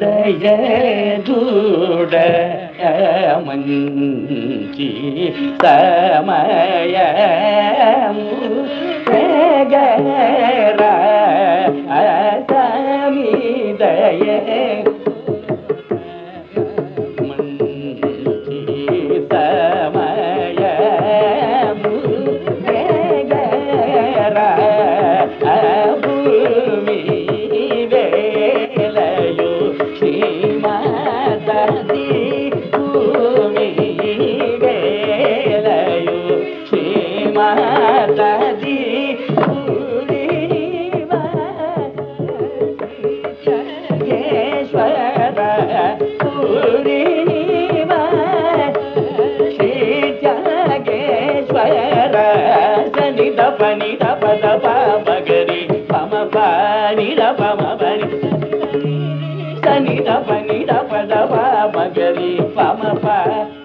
దయదూడ మంచి సమయము గర పని దప మని సని దప ని దప దప మగరి పమ ప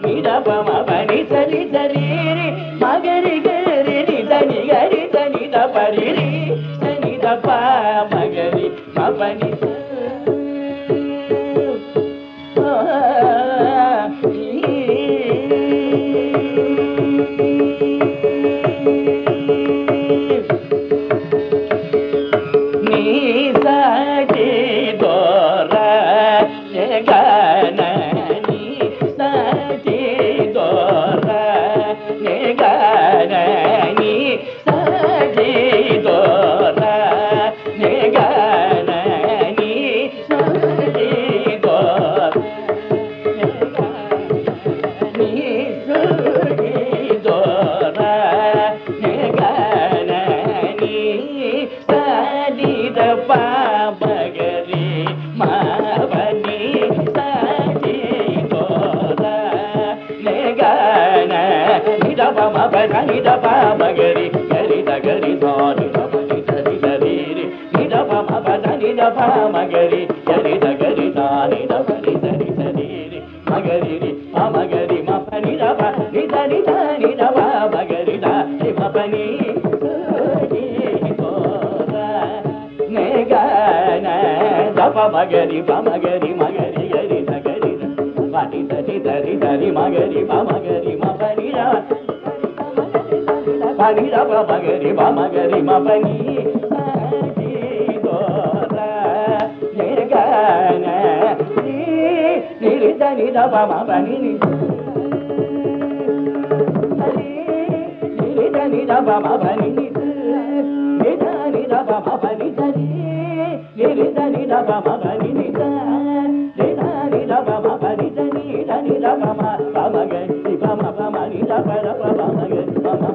ని దప మని సరి సరి రి మగరి గరి ని దని గరి దని దప రి రి సని మగరి మగరి గరి దగరి ధోని దపని దరి దరి నిదప మపద నిదప మగరి గరి దగరి ధాని దపని దరి దరి మగరి రి మగరి మపని దప నిదరి ధాని దప మగరి దా మపని దప మగరి మగరి మగరి గరి దగరి పని దరి దరి దరి మగరి మగరి నిద నిరప మగరి పమ పమ నిరప రప మగరి పమ ప నిద నిరప మగరి మగరి నిద పమ పద నిద పరి దని పరి దని ని గరి దరి ని మగరి గద గరి నిద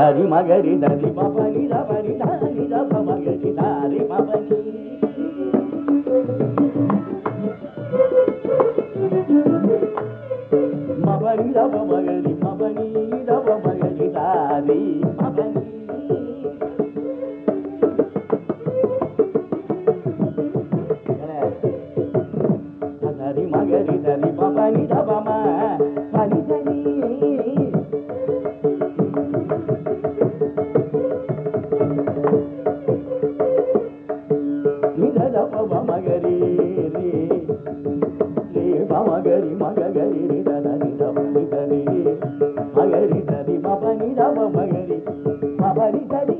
దరి మగరి దరి మపని రమని దారి రప మగరి దారి మపని మపని రప మగరి మపని రప మగరి దారి మపని మగరి రే మగరి మగరి రి దద నిదప నిదరి మగరి దరి మపని దప మగరి మపని దరి